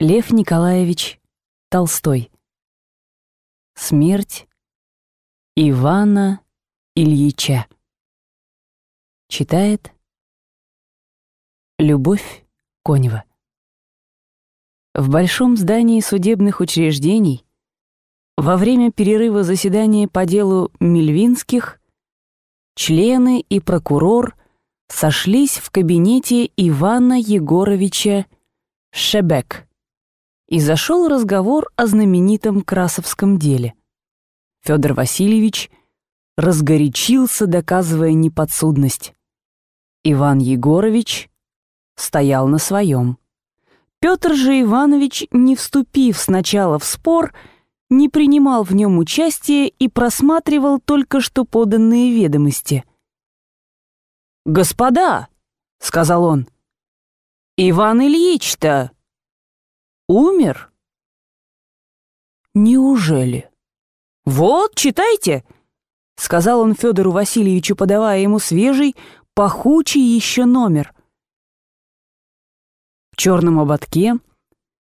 Лев Николаевич Толстой. Смерть Ивана Ильича. Читает Любовь Конева. В большом здании судебных учреждений во время перерыва заседания по делу Мельвинских члены и прокурор сошлись в кабинете Ивана Егоровича Шебек и зашел разговор о знаменитом Красовском деле. Федор Васильевич разгорячился, доказывая неподсудность. Иван Егорович стоял на своем. Петр же Иванович, не вступив сначала в спор, не принимал в нем участия и просматривал только что поданные ведомости. «Господа!» — сказал он. «Иван Ильич-то умер?» «Неужели?» «Вот, читайте!» — сказал он Федору Васильевичу, подавая ему свежий, пахучий еще номер. В черном ободке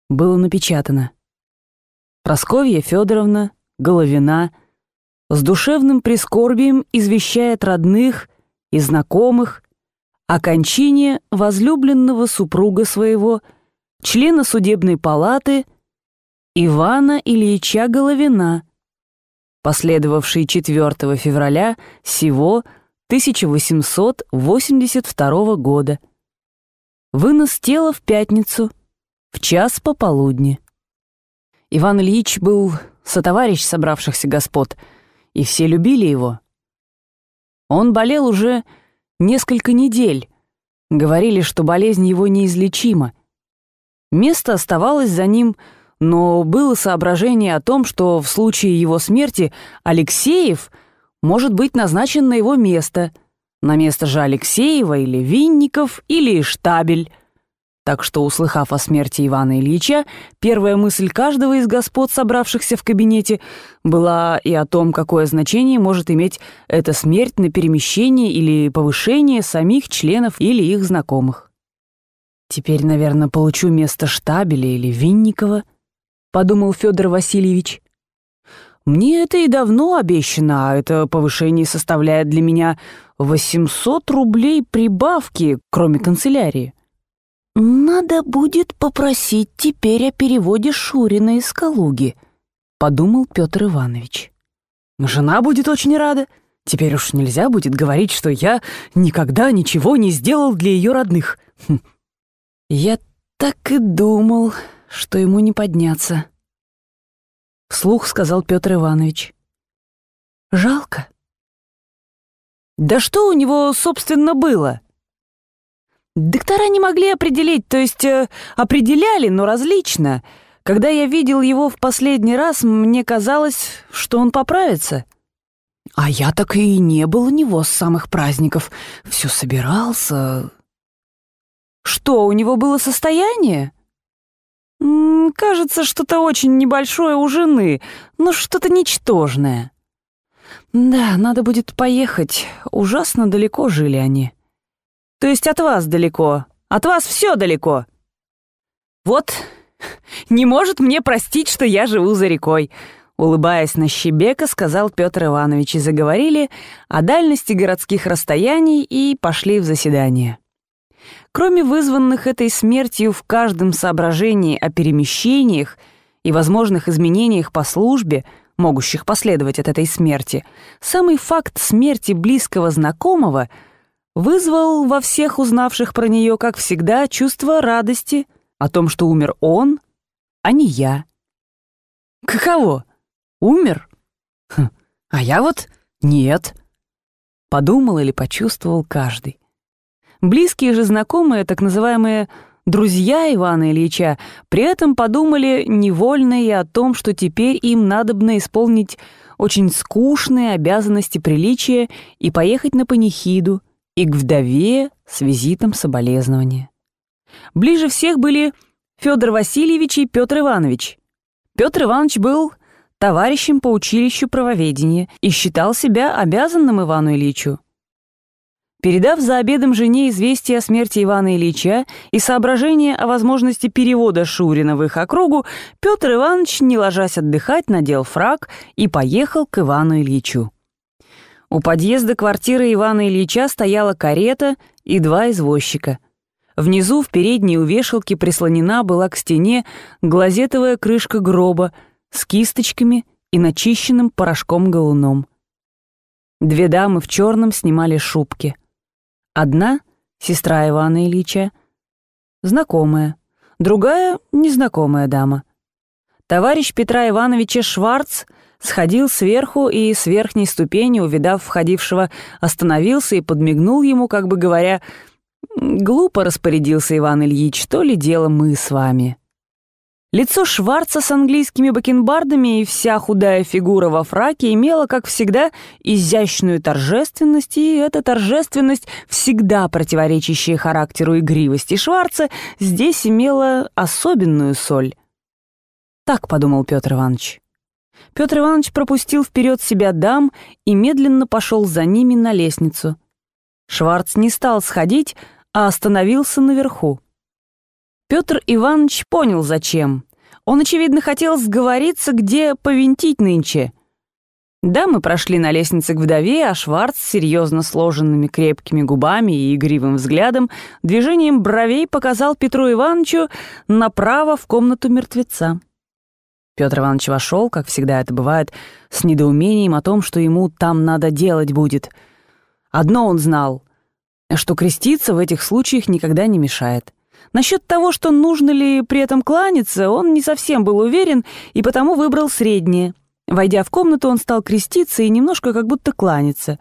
было напечатано «Просковья Федоровна, Головина, с душевным прискорбием извещает родных и знакомых о кончине возлюбленного супруга своего — члена судебной палаты Ивана Ильича Головина, последовавший 4 февраля сего 1882 года. Вынос тела в пятницу, в час пополудни. Иван Ильич был сотоварищ собравшихся господ, и все любили его. Он болел уже несколько недель. Говорили, что болезнь его неизлечима, Место оставалось за ним, но было соображение о том, что в случае его смерти Алексеев может быть назначен на его место, на место же Алексеева или Винников или Штабель. Так что, услыхав о смерти Ивана Ильича, первая мысль каждого из господ, собравшихся в кабинете, была и о том, какое значение может иметь эта смерть на перемещение или повышение самих членов или их знакомых. «Теперь, наверное, получу место Штабеля или Винникова», — подумал Федор Васильевич. «Мне это и давно обещано, а это повышение составляет для меня 800 рублей прибавки, кроме канцелярии». «Надо будет попросить теперь о переводе Шурина из Калуги», — подумал Петр Иванович. «Жена будет очень рада. Теперь уж нельзя будет говорить, что я никогда ничего не сделал для ее родных. Хм. Я так и думал, что ему не подняться. Вслух сказал Петр Иванович. Жалко. Да что у него, собственно, было? Доктора не могли определить, то есть э, определяли, но различно. Когда я видел его в последний раз, мне казалось, что он поправится. А я так и не был у него с самых праздников. Все собирался, что, у него было состояние? М -м, кажется, что-то очень небольшое у жены, но что-то ничтожное. Да, надо будет поехать. Ужасно далеко жили они. То есть от вас далеко. От вас все далеко. Вот, не может мне простить, что я живу за рекой. Улыбаясь на щебека, сказал Петр Иванович, и заговорили о дальности городских расстояний и пошли в заседание. Кроме вызванных этой смертью в каждом соображении о перемещениях и возможных изменениях по службе, могущих последовать от этой смерти, самый факт смерти близкого знакомого вызвал во всех узнавших про нее, как всегда, чувство радости о том, что умер он, а не я. Каково? Умер? Хм, а я вот нет. Подумал или почувствовал каждый. Близкие же знакомые, так называемые друзья Ивана Ильича, при этом подумали невольно и о том, что теперь им надобно исполнить очень скучные обязанности приличия и поехать на панихиду и к вдове с визитом соболезнования. Ближе всех были Федор Васильевич и Петр Иванович. Петр Иванович был товарищем по училищу правоведения и считал себя обязанным Ивану Ильичу. Передав за обедом жене известие о смерти Ивана Ильича и соображение о возможности перевода Шурина в их округу, Петр Иванович, не ложась отдыхать, надел фраг и поехал к Ивану Ильичу. У подъезда квартиры Ивана Ильича стояла карета и два извозчика. Внизу в передней у вешалки прислонена была к стене глазетовая крышка гроба с кисточками и начищенным порошком-галуном. Две дамы в черном снимали шубки. Одна — сестра Ивана Ильича, знакомая, другая — незнакомая дама. Товарищ Петра Ивановича Шварц сходил сверху и с верхней ступени, увидав входившего, остановился и подмигнул ему, как бы говоря, «Глупо распорядился Иван Ильич, то ли дело мы с вами». Лицо Шварца с английскими бакенбардами и вся худая фигура во фраке имела, как всегда, изящную торжественность, и эта торжественность, всегда противоречащая характеру игривости Шварца, здесь имела особенную соль. Так подумал Петр Иванович. Петр Иванович пропустил вперед себя дам и медленно пошел за ними на лестницу. Шварц не стал сходить, а остановился наверху. Петр Иванович понял, зачем. Он, очевидно, хотел сговориться, где повинтить нынче. Дамы прошли на лестнице к вдове, а Шварц с серьезно сложенными крепкими губами и игривым взглядом движением бровей показал Петру Ивановичу направо в комнату мертвеца. Петр Иванович вошел, как всегда это бывает, с недоумением о том, что ему там надо делать будет. Одно он знал, что креститься в этих случаях никогда не мешает. Насчет того, что нужно ли при этом кланяться, он не совсем был уверен и потому выбрал среднее. Войдя в комнату, он стал креститься и немножко как будто кланяться.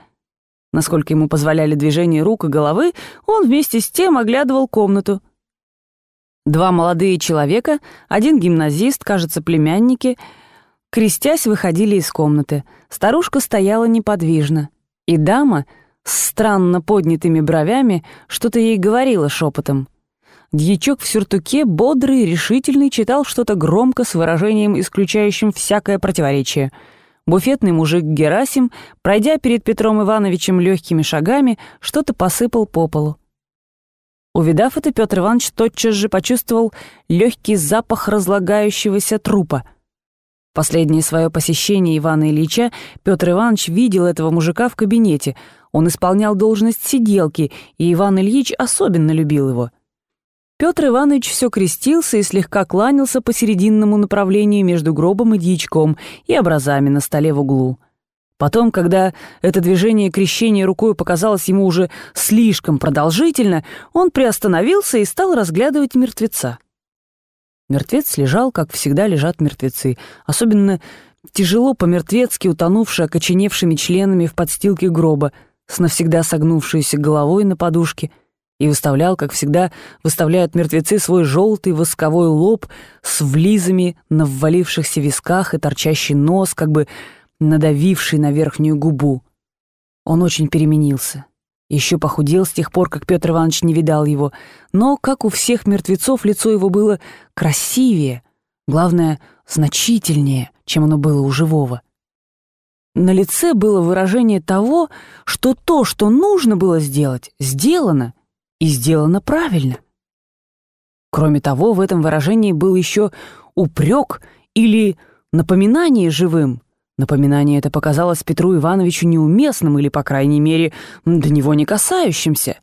Насколько ему позволяли движения рук и головы, он вместе с тем оглядывал комнату — Два молодые человека, один гимназист, кажется, племянники, крестясь, выходили из комнаты. Старушка стояла неподвижно. И дама с странно поднятыми бровями что-то ей говорила шепотом. Дьячок в сюртуке, бодрый, решительный, читал что-то громко с выражением, исключающим всякое противоречие. Буфетный мужик Герасим, пройдя перед Петром Ивановичем легкими шагами, что-то посыпал по полу. Увидав это, Петр Иванович тотчас же почувствовал легкий запах разлагающегося трупа. Последнее свое посещение Ивана Ильича Петр Иванович видел этого мужика в кабинете. Он исполнял должность сиделки, и Иван Ильич особенно любил его. Петр Иванович все крестился и слегка кланялся по серединному направлению между гробом и дьячком и образами на столе в углу. Потом, когда это движение крещения рукой показалось ему уже слишком продолжительно, он приостановился и стал разглядывать мертвеца. Мертвец лежал, как всегда лежат мертвецы, особенно тяжело по-мертвецки утонувший окоченевшими членами в подстилке гроба, с навсегда согнувшейся головой на подушке, и выставлял, как всегда, выставляют мертвецы свой желтый восковой лоб с влизами на ввалившихся висках и торчащий нос, как бы надавивший на верхнюю губу. Он очень переменился. Еще похудел с тех пор, как Петр Иванович не видал его, но, как у всех мертвецов, лицо его было красивее, главное, значительнее, чем оно было у живого. На лице было выражение того, что то, что нужно было сделать, сделано, и сделано правильно. Кроме того, в этом выражении был еще упрек или напоминание живым, Напоминание это показалось Петру Ивановичу неуместным или, по крайней мере, до него не касающимся.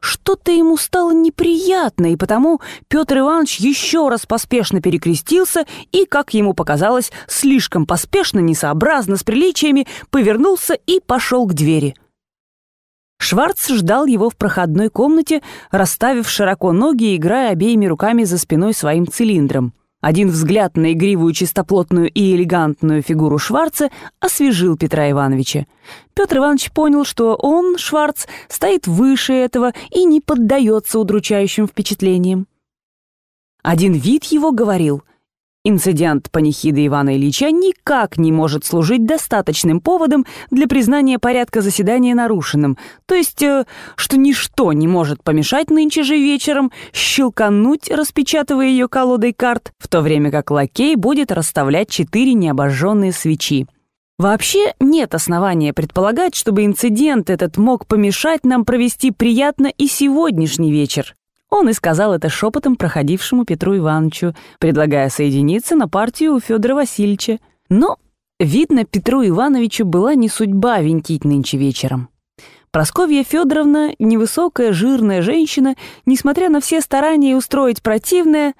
Что-то ему стало неприятно, и потому Петр Иванович еще раз поспешно перекрестился и, как ему показалось, слишком поспешно, несообразно, с приличиями, повернулся и пошел к двери. Шварц ждал его в проходной комнате, расставив широко ноги и играя обеими руками за спиной своим цилиндром. Один взгляд на игривую, чистоплотную и элегантную фигуру Шварца освежил Петра Ивановича. Петр Иванович понял, что он, Шварц, стоит выше этого и не поддается удручающим впечатлениям. Один вид его говорил Инцидент панихиды Ивана Ильича никак не может служить достаточным поводом для признания порядка заседания нарушенным, то есть, э, что ничто не может помешать нынче же вечером щелкануть, распечатывая ее колодой карт, в то время как лакей будет расставлять четыре необожженные свечи. Вообще нет основания предполагать, чтобы инцидент этот мог помешать нам провести приятно и сегодняшний вечер. Он и сказал это шепотом проходившему Петру Ивановичу, предлагая соединиться на партию у Федора Васильевича. Но, видно, Петру Ивановичу была не судьба винтить нынче вечером. Просковья Федоровна, невысокая, жирная женщина, несмотря на все старания устроить противное,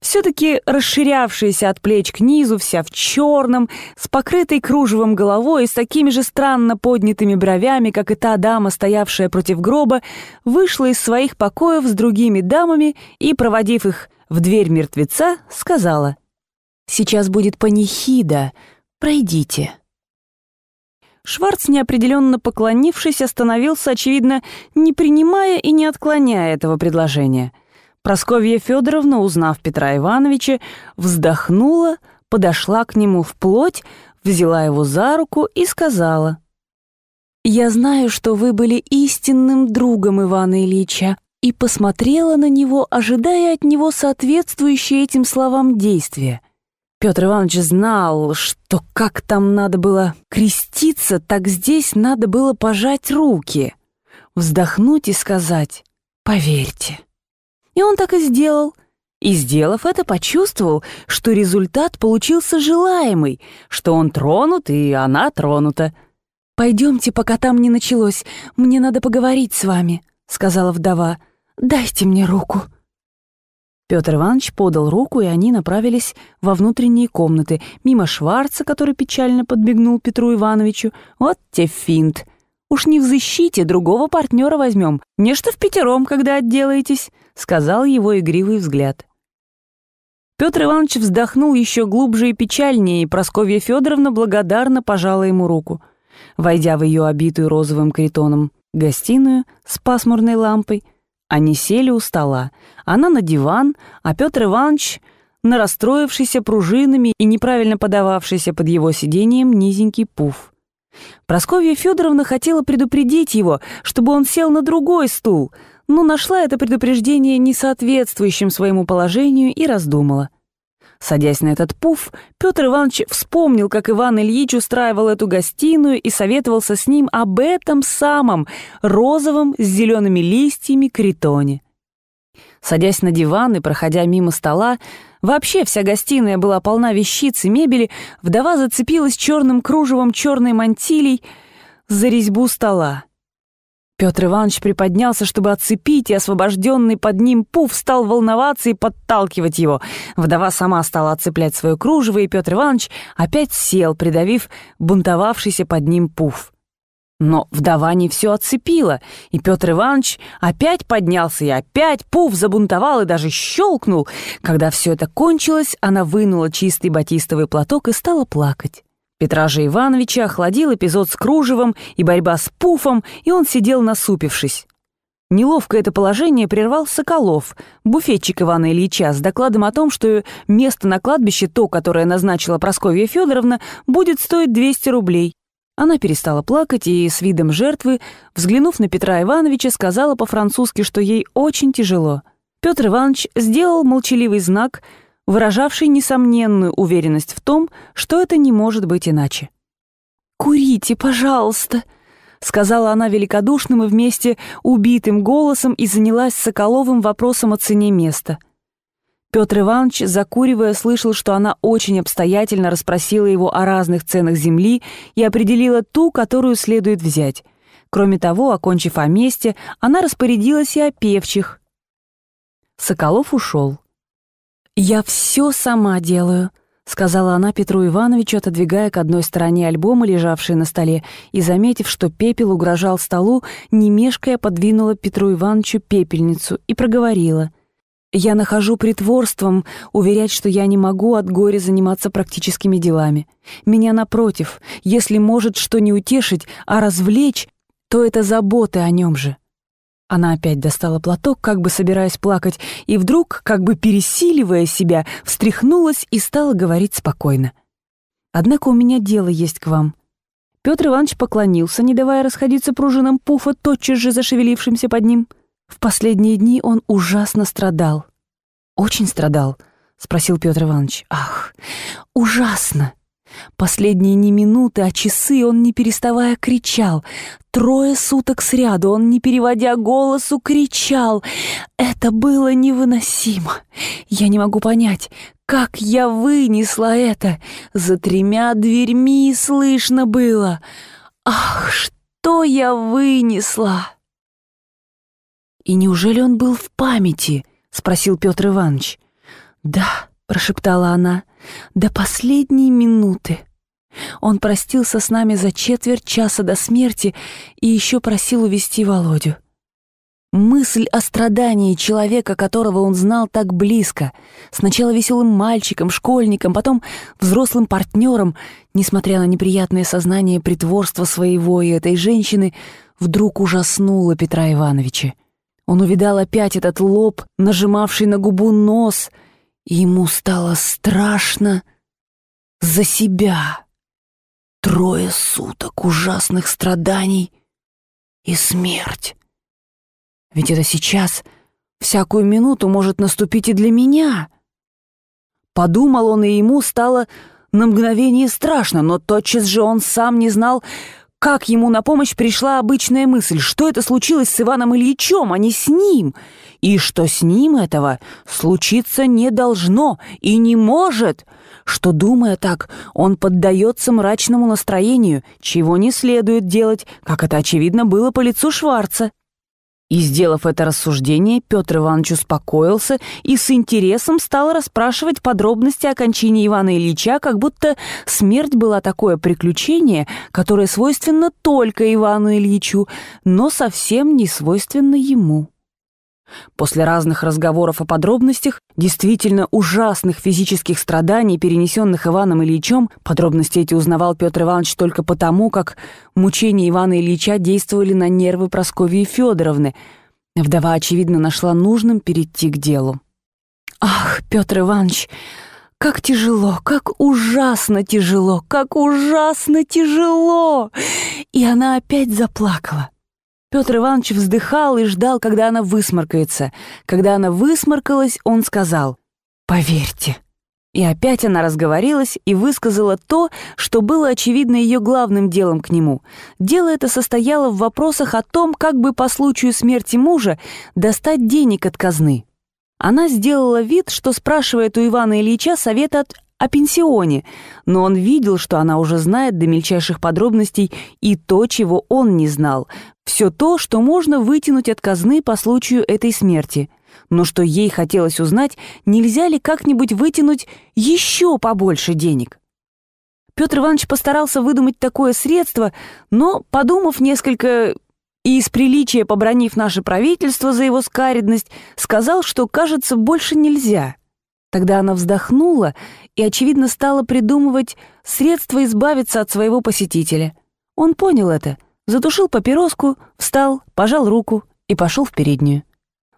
все-таки расширявшаяся от плеч к низу, вся в черном, с покрытой кружевом головой и с такими же странно поднятыми бровями, как и та дама, стоявшая против гроба, вышла из своих покоев с другими дамами и, проводив их в дверь мертвеца, сказала «Сейчас будет панихида, пройдите». Шварц, неопределенно поклонившись, остановился, очевидно, не принимая и не отклоняя этого предложения. Просковья Федоровна, узнав Петра Ивановича, вздохнула, подошла к нему вплоть, взяла его за руку и сказала. «Я знаю, что вы были истинным другом Ивана Ильича, и посмотрела на него, ожидая от него соответствующие этим словам действия. Петр Иванович знал, что как там надо было креститься, так здесь надо было пожать руки, вздохнуть и сказать «поверьте». И он так и сделал. И, сделав это, почувствовал, что результат получился желаемый, что он тронут, и она тронута. «Пойдемте, пока там не началось, мне надо поговорить с вами», — сказала вдова. «Дайте мне руку». Петр Иванович подал руку, и они направились во внутренние комнаты, мимо Шварца, который печально подбегнул Петру Ивановичу. «Вот те финт! Уж не в защите, другого партнера возьмем. Не что в пятером, когда отделаетесь», — сказал его игривый взгляд. Петр Иванович вздохнул еще глубже и печальнее, и Просковья Федоровна благодарно пожала ему руку. Войдя в ее обитую розовым критоном гостиную с пасмурной лампой, они сели у стола, она на диван, а Петр Иванович на расстроившийся пружинами и неправильно подававшийся под его сиденьем низенький пуф. Просковья Федоровна хотела предупредить его, чтобы он сел на другой стул, но нашла это предупреждение несоответствующим своему положению и раздумала. Садясь на этот пуф, Петр Иванович вспомнил, как Иван Ильич устраивал эту гостиную и советовался с ним об этом самом розовом с зелеными листьями критоне. Садясь на диван и проходя мимо стола, вообще вся гостиная была полна вещиц и мебели, вдова зацепилась черным кружевом черной мантилей за резьбу стола. Петр Иванович приподнялся, чтобы отцепить, и освобожденный под ним пуф стал волноваться и подталкивать его. Вдова сама стала отцеплять свое кружево, и Петр Иванович опять сел, придавив бунтовавшийся под ним пуф. Но вдова не все отцепила, и Петр Иванович опять поднялся и опять пуф забунтовал и даже щелкнул. Когда все это кончилось, она вынула чистый батистовый платок и стала плакать. Петра же Ивановича охладил эпизод с кружевом и борьба с пуфом, и он сидел насупившись. Неловко это положение прервал Соколов, буфетчик Ивана Ильича, с докладом о том, что место на кладбище, то, которое назначила Прасковья Федоровна, будет стоить 200 рублей. Она перестала плакать и с видом жертвы, взглянув на Петра Ивановича, сказала по-французски, что ей очень тяжело. Петр Иванович сделал молчаливый знак — выражавший несомненную уверенность в том, что это не может быть иначе. «Курите, пожалуйста», — сказала она великодушным и вместе убитым голосом и занялась Соколовым вопросом о цене места. Петр Иванович, закуривая, слышал, что она очень обстоятельно расспросила его о разных ценах земли и определила ту, которую следует взять. Кроме того, окончив о месте, она распорядилась и о певчих. Соколов ушел. «Я все сама делаю», — сказала она Петру Ивановичу, отодвигая к одной стороне альбомы, лежавшие на столе, и, заметив, что пепел угрожал столу, не мешкая подвинула Петру Ивановичу пепельницу и проговорила. «Я нахожу притворством уверять, что я не могу от горя заниматься практическими делами. Меня, напротив, если может что не утешить, а развлечь, то это заботы о нем же». Она опять достала платок, как бы собираясь плакать, и вдруг, как бы пересиливая себя, встряхнулась и стала говорить спокойно. «Однако у меня дело есть к вам». Петр Иванович поклонился, не давая расходиться пружинам пуфа, тотчас же зашевелившимся под ним. В последние дни он ужасно страдал. «Очень страдал?» — спросил Петр Иванович. «Ах, ужасно! Последние не минуты, а часы он, не переставая, кричал. Трое суток сряду он, не переводя голосу, кричал. Это было невыносимо. Я не могу понять, как я вынесла это. За тремя дверьми слышно было. Ах, что я вынесла! «И неужели он был в памяти?» — спросил Петр Иванович. «Да», — прошептала она, — «до последней минуты». Он простился с нами за четверть часа до смерти и еще просил увести Володю. Мысль о страдании человека, которого он знал так близко, сначала веселым мальчиком, школьником, потом взрослым партнером, несмотря на неприятное сознание притворства своего и этой женщины, вдруг ужаснула Петра Ивановича. Он увидал опять этот лоб, нажимавший на губу нос, ему стало страшно за себя. Трое суток ужасных страданий и смерть. Ведь это сейчас, всякую минуту может наступить и для меня. Подумал он, и ему стало на мгновение страшно, но тотчас же он сам не знал, как ему на помощь пришла обычная мысль, что это случилось с Иваном Ильичем, а не с ним, и что с ним этого случиться не должно и не может, что, думая так, он поддается мрачному настроению, чего не следует делать, как это очевидно было по лицу Шварца. И, сделав это рассуждение, Петр Иванович успокоился и с интересом стал расспрашивать подробности о кончине Ивана Ильича, как будто смерть была такое приключение, которое свойственно только Ивану Ильичу, но совсем не свойственно ему. После разных разговоров о подробностях, действительно ужасных физических страданий, перенесенных Иваном Ильичем, подробности эти узнавал Петр Иванович только потому, как мучения Ивана Ильича действовали на нервы Прасковьи Федоровны. Вдова, очевидно, нашла нужным перейти к делу. «Ах, Петр Иванович, как тяжело, как ужасно тяжело, как ужасно тяжело!» И она опять заплакала. Петр Иванович вздыхал и ждал, когда она высморкается. Когда она высморкалась, он сказал «Поверьте». И опять она разговорилась и высказала то, что было, очевидно, ее главным делом к нему. Дело это состояло в вопросах о том, как бы по случаю смерти мужа достать денег от казны. Она сделала вид, что спрашивает у Ивана Ильича совета от о пенсионе, но он видел, что она уже знает до мельчайших подробностей и то, чего он не знал, все то, что можно вытянуть от казны по случаю этой смерти. Но что ей хотелось узнать, нельзя ли как-нибудь вытянуть еще побольше денег. Петр Иванович постарался выдумать такое средство, но, подумав несколько и из приличия побронив наше правительство за его скаредность, сказал, что, кажется, больше нельзя. Тогда она вздохнула и, очевидно, стала придумывать средства избавиться от своего посетителя. Он понял это, затушил папироску, встал, пожал руку и пошел в переднюю.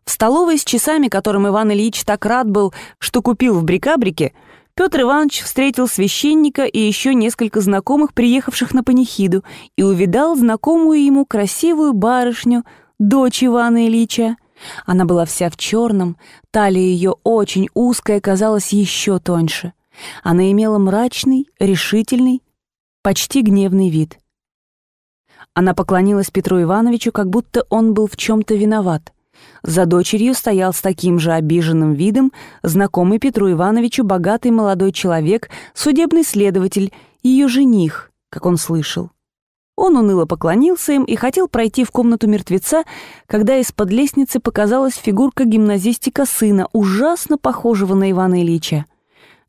В столовой с часами, которым Иван Ильич так рад был, что купил в брикабрике, Петр Иванович встретил священника и еще несколько знакомых, приехавших на панихиду, и увидал знакомую ему красивую барышню, дочь Ивана Ильича. Она была вся в черном, талия ее очень узкая, казалась еще тоньше. Она имела мрачный, решительный, почти гневный вид. Она поклонилась Петру Ивановичу, как будто он был в чем-то виноват. За дочерью стоял с таким же обиженным видом знакомый Петру Ивановичу богатый молодой человек, судебный следователь, ее жених, как он слышал. Он уныло поклонился им и хотел пройти в комнату мертвеца, когда из-под лестницы показалась фигурка гимназистика сына, ужасно похожего на Ивана Ильича.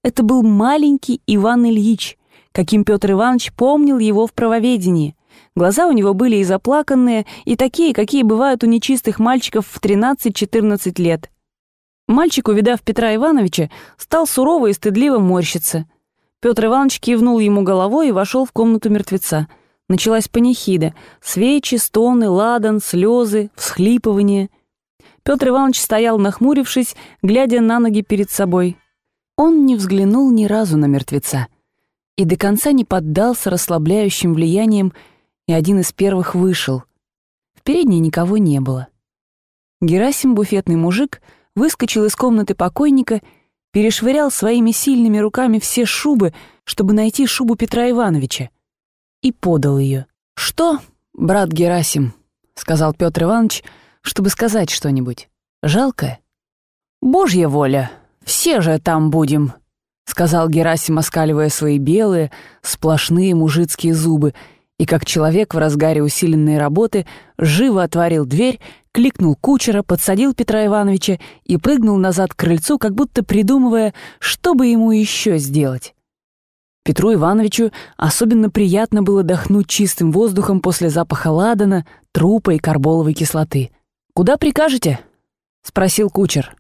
Это был маленький Иван Ильич, каким Петр Иванович помнил его в правоведении. Глаза у него были и заплаканные, и такие, какие бывают у нечистых мальчиков в 13-14 лет. Мальчик, увидав Петра Ивановича, стал сурово и стыдливо морщиться. Петр Иванович кивнул ему головой и вошел в комнату мертвеца — Началась панихида. Свечи, стоны, ладан, слезы, всхлипывания. Петр Иванович стоял, нахмурившись, глядя на ноги перед собой. Он не взглянул ни разу на мертвеца и до конца не поддался расслабляющим влияниям, и один из первых вышел. В передней никого не было. Герасим, буфетный мужик, выскочил из комнаты покойника перешвырял своими сильными руками все шубы, чтобы найти шубу Петра Ивановича, и подал ее. «Что, брат Герасим?» — сказал Петр Иванович, чтобы сказать что-нибудь. «Жалко?» «Божья воля, все же там будем», — сказал Герасим, оскаливая свои белые, сплошные мужицкие зубы, и как человек в разгаре усиленной работы живо отворил дверь, кликнул кучера, подсадил Петра Ивановича и прыгнул назад к крыльцу, как будто придумывая, что бы ему еще сделать. Петру Ивановичу особенно приятно было дохнуть чистым воздухом после запаха ладана, трупа и карболовой кислоты. «Куда прикажете?» — спросил кучер.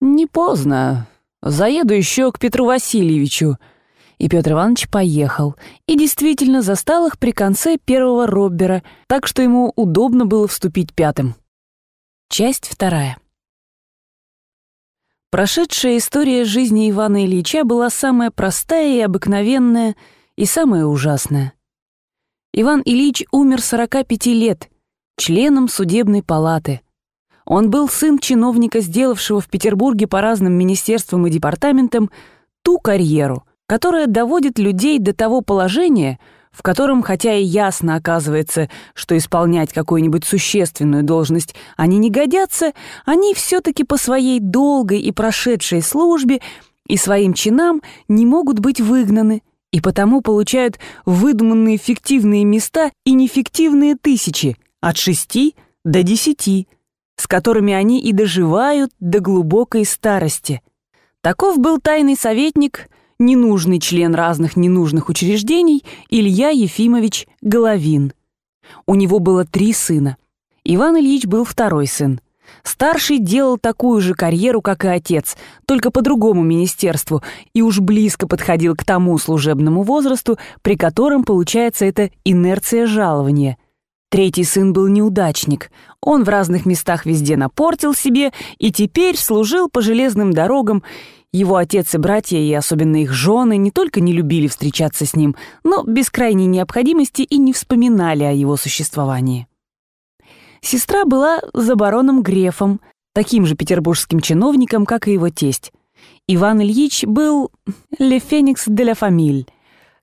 «Не поздно. Заеду еще к Петру Васильевичу», и Петр Иванович поехал, и действительно застал их при конце первого роббера, так что ему удобно было вступить пятым. Часть вторая. Прошедшая история жизни Ивана Ильича была самая простая и обыкновенная, и самая ужасная. Иван Ильич умер 45 лет, членом судебной палаты. Он был сын чиновника, сделавшего в Петербурге по разным министерствам и департаментам ту карьеру, которая доводит людей до того положения, в котором, хотя и ясно оказывается, что исполнять какую-нибудь существенную должность они не годятся, они все-таки по своей долгой и прошедшей службе и своим чинам не могут быть выгнаны, и потому получают выдуманные фиктивные места и нефиктивные тысячи, от шести до десяти, с которыми они и доживают до глубокой старости. Таков был тайный советник – ненужный член разных ненужных учреждений Илья Ефимович Головин. У него было три сына. Иван Ильич был второй сын. Старший делал такую же карьеру, как и отец, только по другому министерству, и уж близко подходил к тому служебному возрасту, при котором получается эта инерция жалования. Третий сын был неудачник. Он в разных местах везде напортил себе и теперь служил по железным дорогам его отец и братья, и особенно их жены, не только не любили встречаться с ним, но без крайней необходимости и не вспоминали о его существовании. Сестра была за бароном Грефом, таким же петербургским чиновником, как и его тесть. Иван Ильич был «le феникс de la famille»,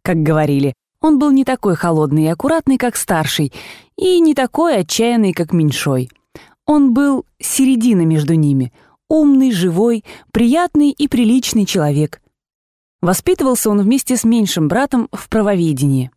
как говорили. Он был не такой холодный и аккуратный, как старший, и не такой отчаянный, как меньшой. Он был середина между ними — умный, живой, приятный и приличный человек. Воспитывался он вместе с меньшим братом в правоведении.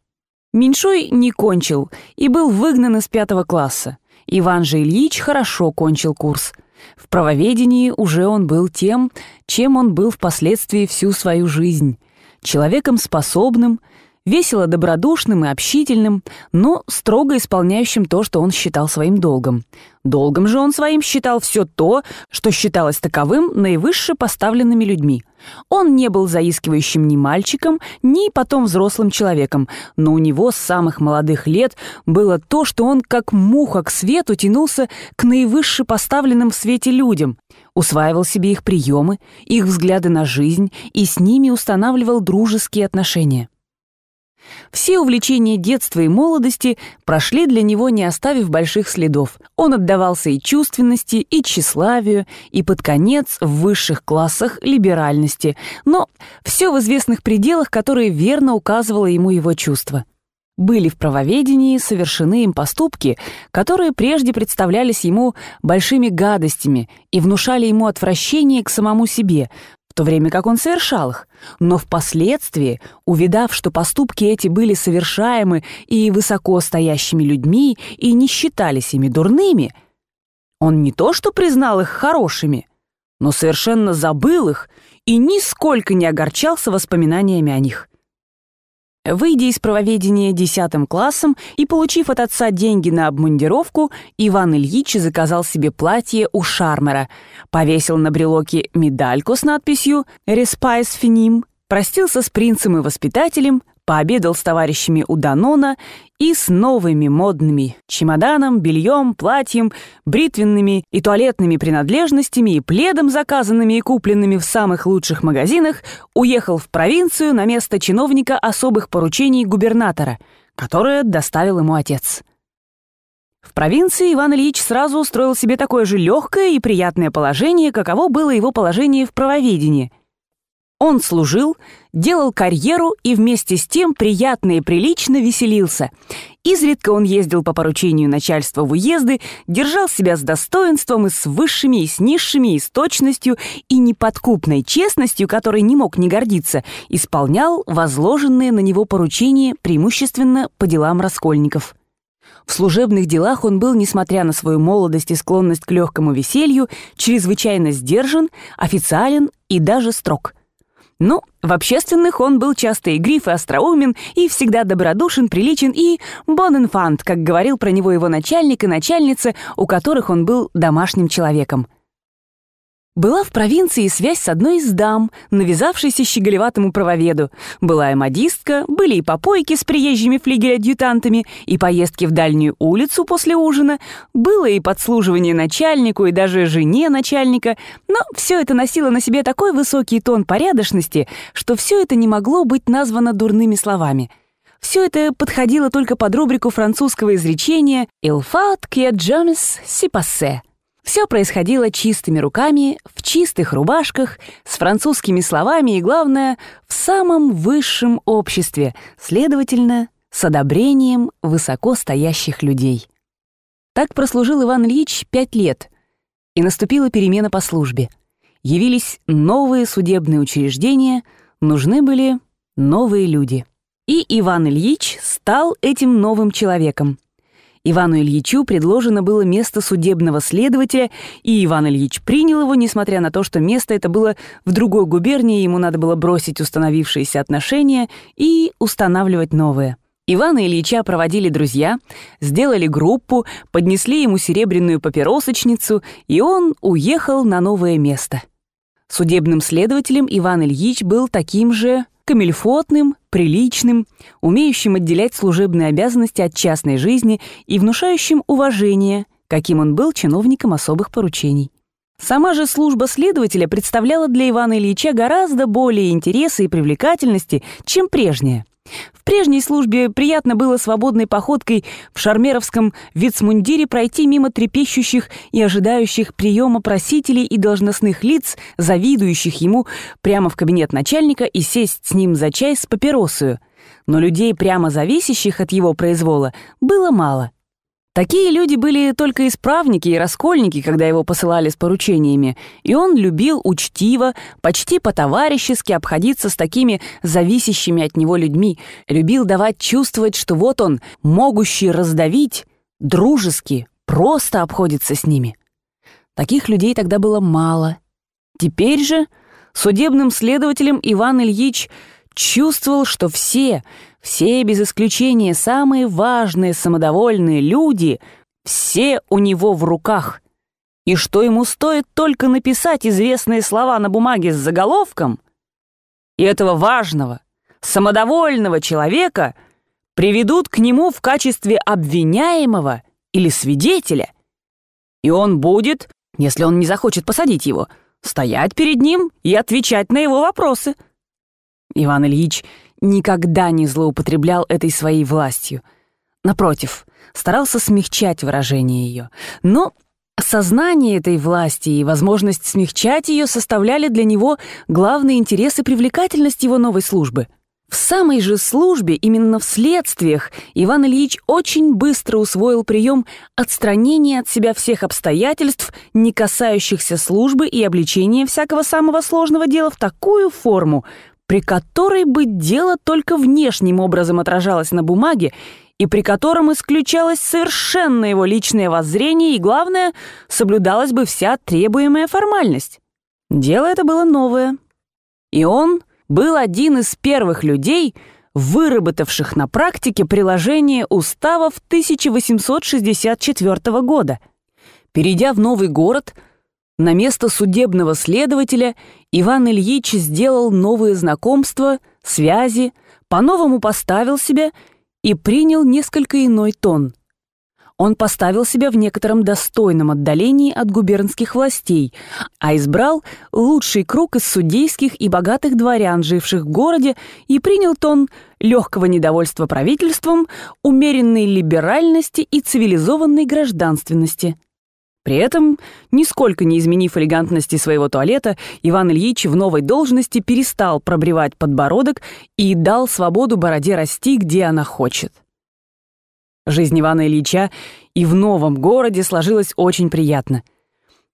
Меньшой не кончил и был выгнан из пятого класса. Иван же Ильич хорошо кончил курс. В правоведении уже он был тем, чем он был впоследствии всю свою жизнь. Человеком способным, весело добродушным и общительным, но строго исполняющим то, что он считал своим долгом. Долгом же он своим считал все то, что считалось таковым наивысше поставленными людьми. Он не был заискивающим ни мальчиком, ни потом взрослым человеком, но у него с самых молодых лет было то, что он как муха к свету тянулся к наивысше поставленным в свете людям, усваивал себе их приемы, их взгляды на жизнь и с ними устанавливал дружеские отношения. Все увлечения детства и молодости прошли для него, не оставив больших следов. Он отдавался и чувственности, и тщеславию, и под конец в высших классах либеральности, но все в известных пределах, которые верно указывало ему его чувство. Были в правоведении совершены им поступки, которые прежде представлялись ему большими гадостями и внушали ему отвращение к самому себе, то время как он совершал их. Но впоследствии, увидав, что поступки эти были совершаемы и высоко стоящими людьми, и не считались ими дурными, он не то что признал их хорошими, но совершенно забыл их и нисколько не огорчался воспоминаниями о них. Выйдя из правоведения десятым классом и получив от отца деньги на обмундировку, Иван Ильич заказал себе платье у Шармера, повесил на брелоке медальку с надписью «respice finem», простился с принцем и воспитателем, пообедал с товарищами у Данона и с новыми модными чемоданом, бельем, платьем, бритвенными и туалетными принадлежностями и пледом, заказанными и купленными в самых лучших магазинах, уехал в провинцию на место чиновника особых поручений губернатора, которое доставил ему отец. В провинции Иван Ильич сразу устроил себе такое же легкое и приятное положение, каково было его положение в правоведении. Он служил, делал карьеру и вместе с тем приятно и прилично веселился. Изредка он ездил по поручению начальства в уезды, держал себя с достоинством и с высшими, и с низшими, и с точностью, и неподкупной честностью, которой не мог не гордиться, исполнял возложенные на него поручения преимущественно по делам раскольников. В служебных делах он был, несмотря на свою молодость и склонность к легкому веселью, чрезвычайно сдержан, официален и даже строг – но в общественных он был часто игрив и остроумен, и всегда добродушен, приличен и боненфант, как говорил про него его начальник и начальница, у которых он был домашним человеком. Была в провинции связь с одной из дам, навязавшейся щеголеватому правоведу. Была и модистка, были и попойки с приезжими флигель-адъютантами, и поездки в дальнюю улицу после ужина, было и подслуживание начальнику, и даже жене начальника, но все это носило на себе такой высокий тон порядочности, что все это не могло быть названо дурными словами. Все это подходило только под рубрику французского изречения «Il fat que Jones si passe» Все происходило чистыми руками, в чистых рубашках, с французскими словами и, главное, в самом высшем обществе, следовательно, с одобрением высоко стоящих людей. Так прослужил Иван Ильич пять лет, и наступила перемена по службе. Явились новые судебные учреждения, нужны были новые люди. И Иван Ильич стал этим новым человеком. Ивану Ильичу предложено было место судебного следователя, и Иван Ильич принял его, несмотря на то, что место это было в другой губернии, ему надо было бросить установившиеся отношения и устанавливать новые. Ивана Ильича проводили друзья, сделали группу, поднесли ему серебряную папиросочницу, и он уехал на новое место. Судебным следователем Иван Ильич был таким же камельфотным, приличным, умеющим отделять служебные обязанности от частной жизни и внушающим уважение, каким он был чиновником особых поручений. Сама же служба следователя представляла для Ивана Ильича гораздо более интереса и привлекательности, чем прежняя. В прежней службе приятно было свободной походкой в шармеровском вицмундире пройти мимо трепещущих и ожидающих приема просителей и должностных лиц, завидующих ему прямо в кабинет начальника и сесть с ним за чай с папиросою. Но людей, прямо зависящих от его произвола, было мало — Такие люди были только исправники и раскольники, когда его посылали с поручениями, и он любил учтиво, почти по-товарищески обходиться с такими зависящими от него людьми, любил давать чувствовать, что вот он, могущий раздавить, дружески, просто обходится с ними. Таких людей тогда было мало. Теперь же судебным следователем Иван Ильич чувствовал, что все, все без исключения самые важные самодовольные люди, все у него в руках. И что ему стоит только написать известные слова на бумаге с заголовком, и этого важного, самодовольного человека приведут к нему в качестве обвиняемого или свидетеля, и он будет, если он не захочет посадить его, стоять перед ним и отвечать на его вопросы. Иван Ильич никогда не злоупотреблял этой своей властью. Напротив, старался смягчать выражение ее. Но сознание этой власти и возможность смягчать ее составляли для него главный интерес и привлекательность его новой службы. В самой же службе, именно в следствиях, Иван Ильич очень быстро усвоил прием отстранения от себя всех обстоятельств, не касающихся службы и обличения всякого самого сложного дела в такую форму, при которой бы дело только внешним образом отражалось на бумаге и при котором исключалось совершенно его личное воззрение и, главное, соблюдалась бы вся требуемая формальность. Дело это было новое. И он был один из первых людей, выработавших на практике приложение уставов 1864 года. Перейдя в новый город – на место судебного следователя Иван Ильич сделал новые знакомства, связи, по-новому поставил себя и принял несколько иной тон. Он поставил себя в некотором достойном отдалении от губернских властей, а избрал лучший круг из судейских и богатых дворян, живших в городе, и принял тон легкого недовольства правительством, умеренной либеральности и цивилизованной гражданственности – При этом, нисколько не изменив элегантности своего туалета, Иван Ильич в новой должности перестал пробривать подбородок и дал свободу бороде расти, где она хочет. Жизнь Ивана Ильича и в новом городе сложилась очень приятно —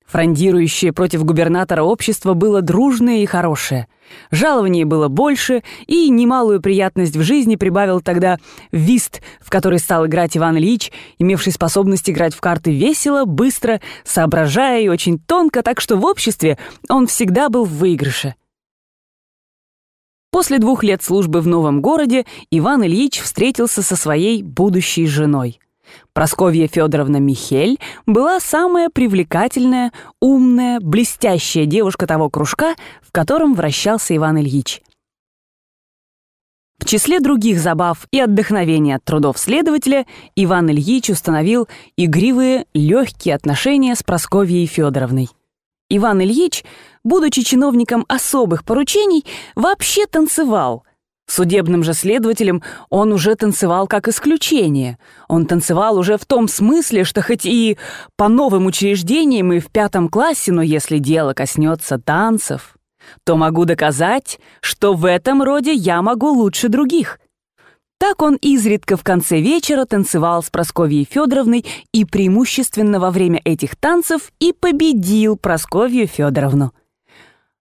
Фрондирующее против губернатора общество было дружное и хорошее. Жалование было больше, и немалую приятность в жизни прибавил тогда вист, в который стал играть Иван Ильич, имевший способность играть в карты весело, быстро, соображая и очень тонко, так что в обществе он всегда был в выигрыше. После двух лет службы в новом городе Иван Ильич встретился со своей будущей женой. Просковья Федоровна Михель была самая привлекательная, умная, блестящая девушка того кружка, в котором вращался Иван Ильич. В числе других забав и отдохновения от трудов следователя Иван Ильич установил игривые, легкие отношения с Просковьей Федоровной. Иван Ильич, будучи чиновником особых поручений, вообще танцевал — Судебным же следователем он уже танцевал как исключение. Он танцевал уже в том смысле, что хоть и по новым учреждениям и в пятом классе, но если дело коснется танцев, то могу доказать, что в этом роде я могу лучше других. Так он изредка в конце вечера танцевал с Просковьей Федоровной и преимущественно во время этих танцев и победил Просковью Федоровну.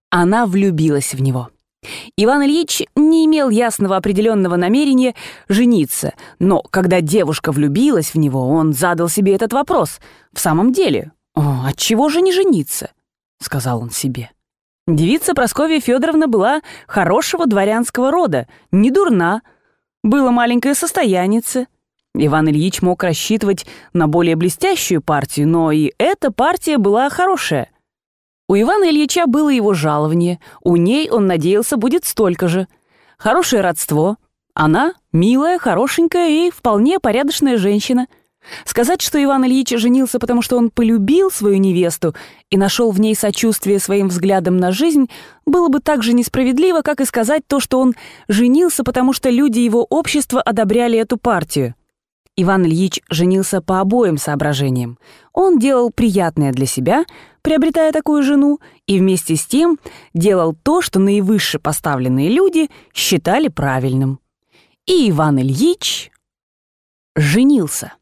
Она влюбилась в него. Иван Ильич не имел ясного определенного намерения жениться, но когда девушка влюбилась в него, он задал себе этот вопрос. «В самом деле, от чего же не жениться?» — сказал он себе. Девица Прасковья Федоровна была хорошего дворянского рода, не дурна, было маленькое состоянице. Иван Ильич мог рассчитывать на более блестящую партию, но и эта партия была хорошая. У Ивана Ильича было его жалование, у ней, он надеялся, будет столько же. Хорошее родство. Она милая, хорошенькая и вполне порядочная женщина. Сказать, что Иван Ильич женился, потому что он полюбил свою невесту и нашел в ней сочувствие своим взглядом на жизнь, было бы так же несправедливо, как и сказать то, что он женился, потому что люди его общества одобряли эту партию. Иван Ильич женился по обоим соображениям. Он делал приятное для себя, приобретая такую жену, и вместе с тем делал то, что наивысше поставленные люди считали правильным. И Иван Ильич женился.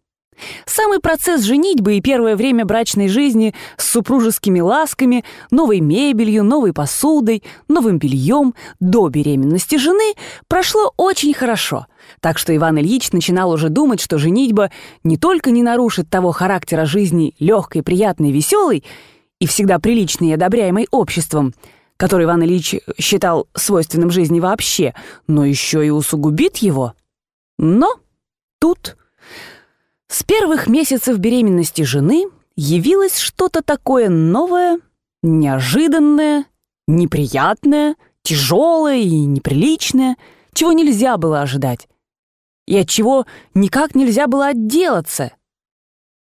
Самый процесс женитьбы и первое время брачной жизни с супружескими ласками, новой мебелью, новой посудой, новым бельем до беременности жены прошло очень хорошо. Так что Иван Ильич начинал уже думать, что женитьба не только не нарушит того характера жизни легкой, приятной, веселой и всегда приличной и одобряемой обществом, который Иван Ильич считал свойственным жизни вообще, но еще и усугубит его. Но тут с первых месяцев беременности жены явилось что-то такое новое, неожиданное, неприятное, тяжелое и неприличное, чего нельзя было ожидать, и от чего никак нельзя было отделаться.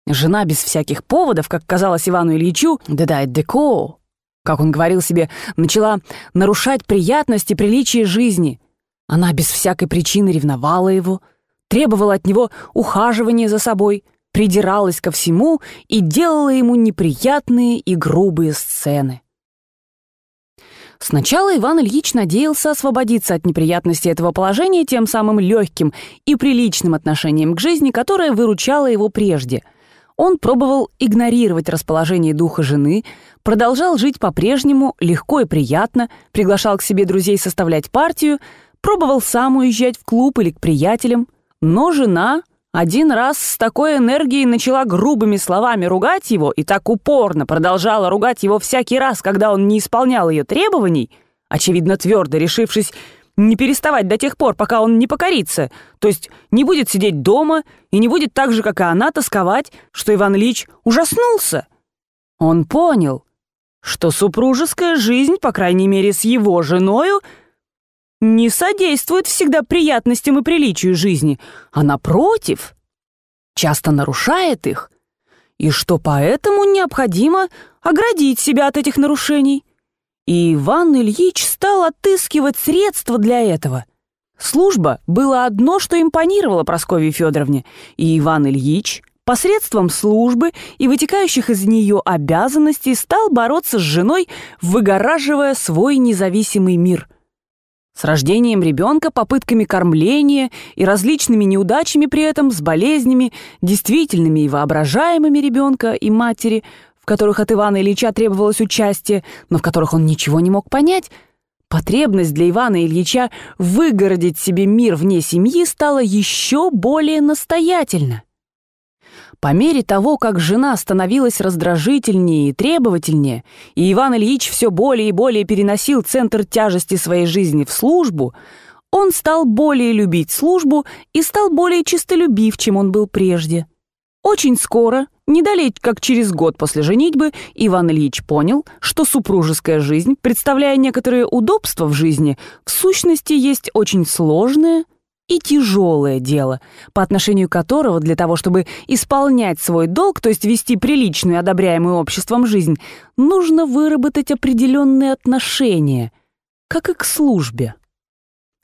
Жена без всяких поводов, как казалось Ивану Ильичу, «да-да, деко», как он говорил себе, начала нарушать приятность и приличие жизни. Она без всякой причины ревновала его — требовала от него ухаживания за собой, придиралась ко всему и делала ему неприятные и грубые сцены. Сначала Иван Ильич надеялся освободиться от неприятности этого положения тем самым легким и приличным отношением к жизни, которое выручало его прежде. Он пробовал игнорировать расположение духа жены, продолжал жить по-прежнему легко и приятно, приглашал к себе друзей составлять партию, пробовал сам уезжать в клуб или к приятелям, но жена один раз с такой энергией начала грубыми словами ругать его и так упорно продолжала ругать его всякий раз, когда он не исполнял ее требований, очевидно твердо решившись не переставать до тех пор, пока он не покорится, то есть не будет сидеть дома и не будет так же, как и она, тосковать, что Иван Ильич ужаснулся. Он понял, что супружеская жизнь, по крайней мере с его женою, — не содействует всегда приятностям и приличию жизни, а напротив, часто нарушает их, и что поэтому необходимо оградить себя от этих нарушений. И Иван Ильич стал отыскивать средства для этого. Служба было одно, что импонировало Прасковье Федоровне, и Иван Ильич посредством службы и вытекающих из нее обязанностей стал бороться с женой, выгораживая свой независимый мир. С рождением ребенка, попытками кормления и различными неудачами при этом, с болезнями, действительными и воображаемыми ребенка и матери, в которых от Ивана Ильича требовалось участие, но в которых он ничего не мог понять, потребность для Ивана Ильича выгородить себе мир вне семьи стала еще более настоятельна. По мере того, как жена становилась раздражительнее и требовательнее, и Иван Ильич все более и более переносил центр тяжести своей жизни в службу, он стал более любить службу и стал более чистолюбив, чем он был прежде. Очень скоро, не далее как через год после женитьбы, Иван Ильич понял, что супружеская жизнь, представляя некоторые удобства в жизни, в сущности есть очень сложная, и тяжелое дело, по отношению которого для того, чтобы исполнять свой долг, то есть вести приличную, одобряемую обществом жизнь, нужно выработать определенные отношения, как и к службе.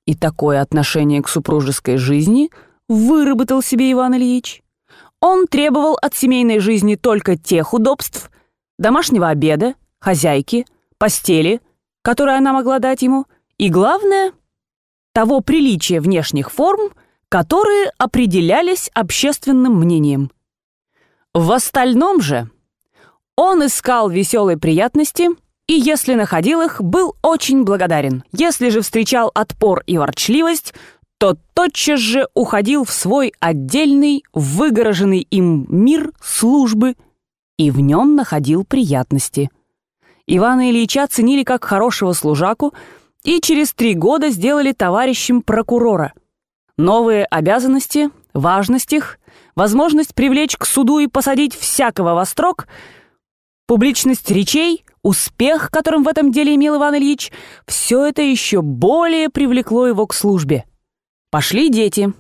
И такое отношение к супружеской жизни выработал себе Иван Ильич. Он требовал от семейной жизни только тех удобств, домашнего обеда, хозяйки, постели, которые она могла дать ему, и, главное — того приличия внешних форм, которые определялись общественным мнением. В остальном же он искал веселой приятности и, если находил их, был очень благодарен. Если же встречал отпор и ворчливость, то тотчас же уходил в свой отдельный, выгороженный им мир службы и в нем находил приятности. Ивана Ильича ценили как хорошего служаку, и через три года сделали товарищем прокурора. Новые обязанности, важность их, возможность привлечь к суду и посадить всякого во строк, публичность речей, успех, которым в этом деле имел Иван Ильич, все это еще более привлекло его к службе. Пошли дети.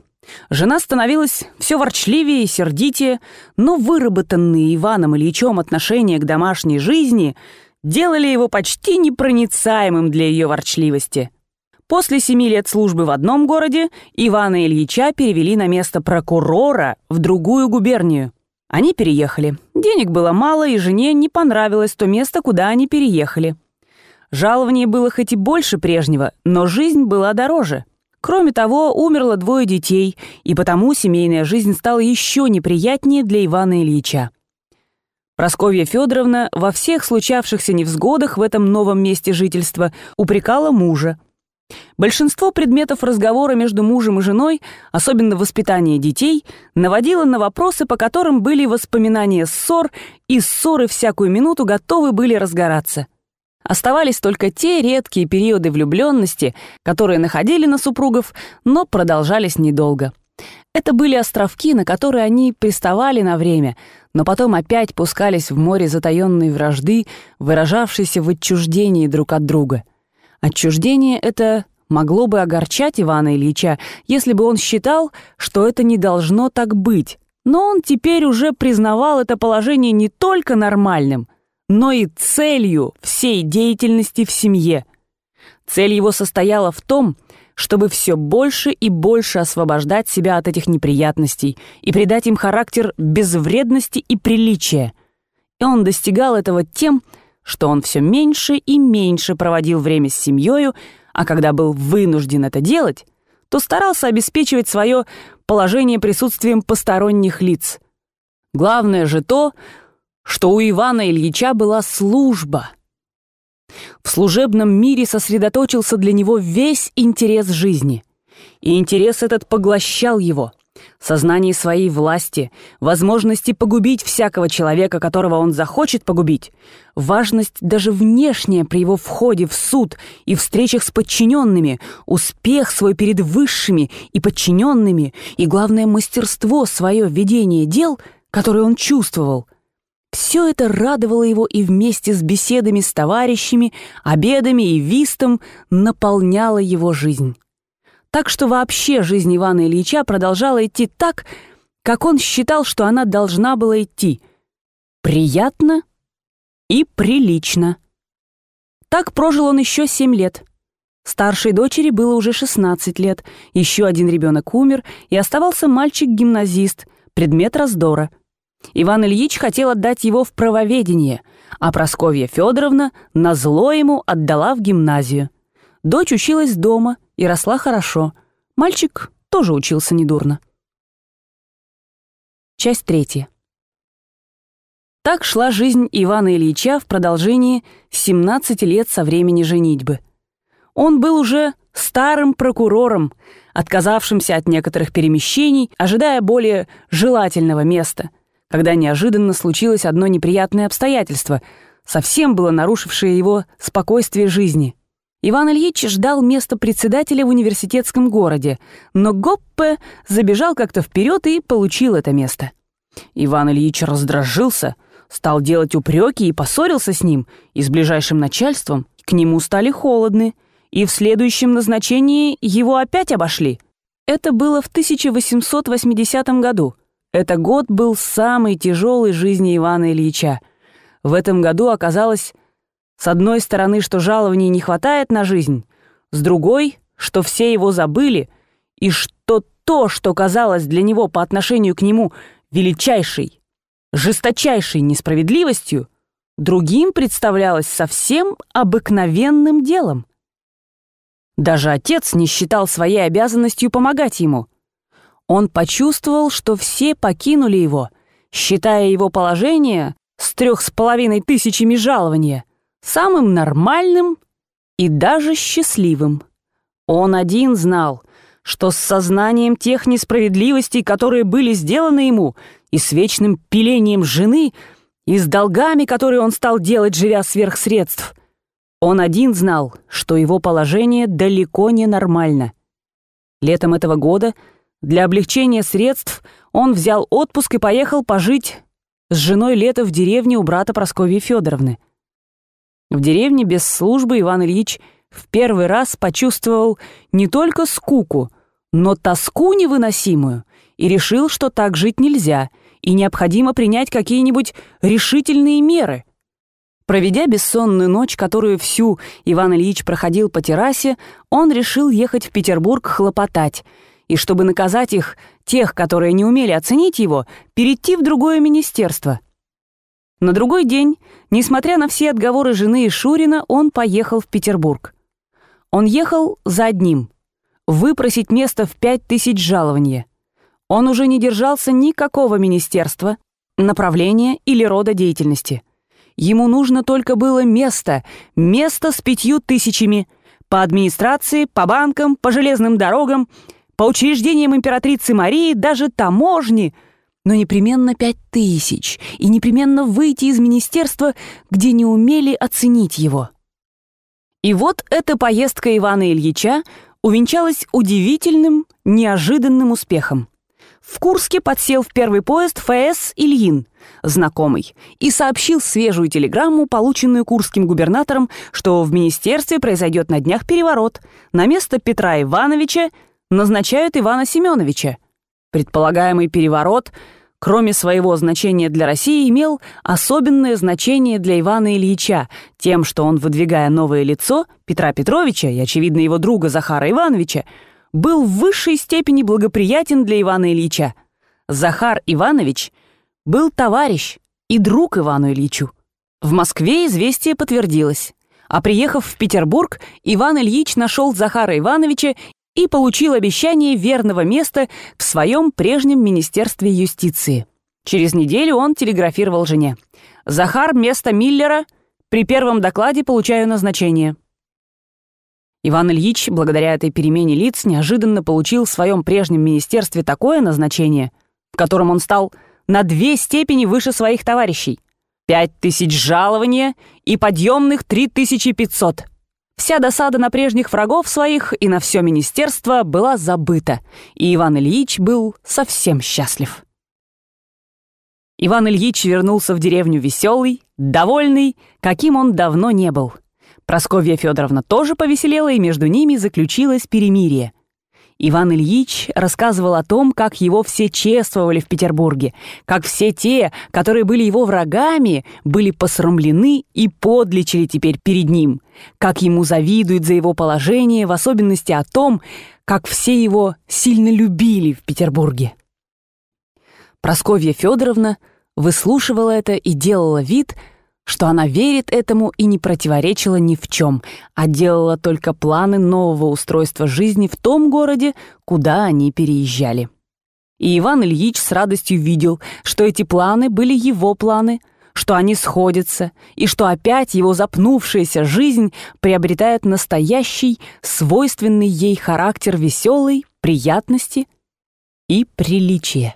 Жена становилась все ворчливее и сердитее, но выработанные Иваном Ильичом отношения к домашней жизни — делали его почти непроницаемым для ее ворчливости. После семи лет службы в одном городе Ивана Ильича перевели на место прокурора в другую губернию. Они переехали. Денег было мало, и жене не понравилось то место, куда они переехали. Жалование было хоть и больше прежнего, но жизнь была дороже. Кроме того, умерло двое детей, и потому семейная жизнь стала еще неприятнее для Ивана Ильича. Просковья Федоровна во всех случавшихся невзгодах в этом новом месте жительства упрекала мужа. Большинство предметов разговора между мужем и женой, особенно воспитание детей, наводило на вопросы, по которым были воспоминания ссор, и ссоры всякую минуту готовы были разгораться. Оставались только те редкие периоды влюбленности, которые находили на супругов, но продолжались недолго. Это были островки, на которые они приставали на время, но потом опять пускались в море затаённой вражды, выражавшейся в отчуждении друг от друга. Отчуждение это могло бы огорчать Ивана Ильича, если бы он считал, что это не должно так быть. Но он теперь уже признавал это положение не только нормальным, но и целью всей деятельности в семье. Цель его состояла в том, чтобы все больше и больше освобождать себя от этих неприятностей и придать им характер безвредности и приличия. И он достигал этого тем, что он все меньше и меньше проводил время с семьей, а когда был вынужден это делать, то старался обеспечивать свое положение присутствием посторонних лиц. Главное же то, что у Ивана Ильича была служба — в служебном мире сосредоточился для него весь интерес жизни. И интерес этот поглощал его. Сознание своей власти, возможности погубить всякого человека, которого он захочет погубить, важность даже внешняя при его входе в суд и встречах с подчиненными, успех свой перед высшими и подчиненными и, главное, мастерство свое ведения дел, которое он чувствовал — все это радовало его и вместе с беседами с товарищами, обедами и вистом наполняло его жизнь. Так что вообще жизнь Ивана Ильича продолжала идти так, как он считал, что она должна была идти. Приятно и прилично. Так прожил он еще семь лет. Старшей дочери было уже 16 лет, еще один ребенок умер, и оставался мальчик-гимназист, предмет раздора — Иван Ильич хотел отдать его в правоведение, а Просковья Федоровна назло ему отдала в гимназию. Дочь училась дома и росла хорошо. Мальчик тоже учился недурно. Часть третья. Так шла жизнь Ивана Ильича в продолжении 17 лет со времени женитьбы. Он был уже старым прокурором, отказавшимся от некоторых перемещений, ожидая более желательного места, когда неожиданно случилось одно неприятное обстоятельство, совсем было нарушившее его спокойствие жизни. Иван Ильич ждал места председателя в университетском городе, но Гоппе забежал как-то вперед и получил это место. Иван Ильич раздражился — стал делать упреки и поссорился с ним, и с ближайшим начальством к нему стали холодны, и в следующем назначении его опять обошли. Это было в 1880 году. Это год был самый тяжелый жизни Ивана Ильича. В этом году оказалось, с одной стороны, что жалований не хватает на жизнь, с другой, что все его забыли, и что то, что казалось для него по отношению к нему величайшей, жесточайшей несправедливостью, другим представлялось совсем обыкновенным делом. Даже отец не считал своей обязанностью помогать ему. Он почувствовал, что все покинули его, считая его положение с трех с половиной тысячами жалования самым нормальным и даже счастливым. Он один знал, что с сознанием тех несправедливостей, которые были сделаны ему, и с вечным пилением жены, и с долгами, которые он стал делать, живя сверх средств. Он один знал, что его положение далеко не нормально. Летом этого года для облегчения средств он взял отпуск и поехал пожить с женой лето в деревне у брата Прасковьи Федоровны. В деревне без службы Иван Ильич в первый раз почувствовал не только скуку, но тоску невыносимую и решил, что так жить нельзя — и необходимо принять какие-нибудь решительные меры. Проведя бессонную ночь, которую всю Иван Ильич проходил по террасе, он решил ехать в Петербург хлопотать, и чтобы наказать их, тех, которые не умели оценить его, перейти в другое министерство. На другой день, несмотря на все отговоры жены и Шурина, он поехал в Петербург. Он ехал за одним — выпросить место в пять тысяч жалования. Он уже не держался никакого министерства, направления или рода деятельности. Ему нужно только было место, место с пятью тысячами, по администрации, по банкам, по железным дорогам, по учреждениям императрицы Марии, даже таможни, но непременно пять тысяч, и непременно выйти из министерства, где не умели оценить его. И вот эта поездка Ивана Ильича увенчалась удивительным, неожиданным успехом. В Курске подсел в первый поезд ФС Ильин, знакомый, и сообщил свежую телеграмму, полученную курским губернатором, что в министерстве произойдет на днях переворот. На место Петра Ивановича назначают Ивана Семеновича. Предполагаемый переворот, кроме своего значения для России, имел особенное значение для Ивана Ильича, тем, что он, выдвигая новое лицо, Петра Петровича и, очевидно, его друга Захара Ивановича, был в высшей степени благоприятен для Ивана Ильича. Захар Иванович был товарищ и друг Ивану Ильичу. В Москве известие подтвердилось. А приехав в Петербург, Иван Ильич нашел Захара Ивановича и получил обещание верного места в своем прежнем Министерстве юстиции. Через неделю он телеграфировал жене. «Захар, место Миллера. При первом докладе получаю назначение». Иван Ильич, благодаря этой перемене лиц, неожиданно получил в своем прежнем министерстве такое назначение, в котором он стал на две степени выше своих товарищей. Пять тысяч жалования и подъемных три тысячи пятьсот. Вся досада на прежних врагов своих и на все министерство была забыта, и Иван Ильич был совсем счастлив. Иван Ильич вернулся в деревню веселый, довольный, каким он давно не был — Просковья Федоровна тоже повеселела, и между ними заключилось перемирие. Иван Ильич рассказывал о том, как его все чествовали в Петербурге, как все те, которые были его врагами, были посрамлены и подлечили теперь перед ним, как ему завидуют за его положение, в особенности о том, как все его сильно любили в Петербурге. Просковья Федоровна выслушивала это и делала вид, что она верит этому и не противоречила ни в чем, а делала только планы нового устройства жизни в том городе, куда они переезжали. И Иван Ильич с радостью видел, что эти планы были его планы, что они сходятся, и что опять его запнувшаяся жизнь приобретает настоящий, свойственный ей характер веселой, приятности и приличия.